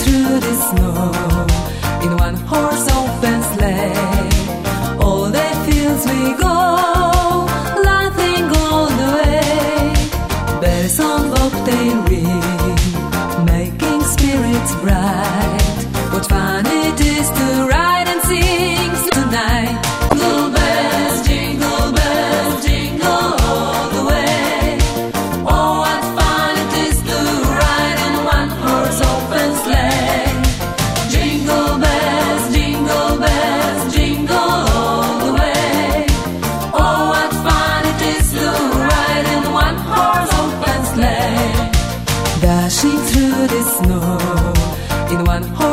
through the snow in one horse open sleigh. All the fields we go, laughing all the way. Bells on bobtail ring, making spirits bright. What fun it is to ride! one.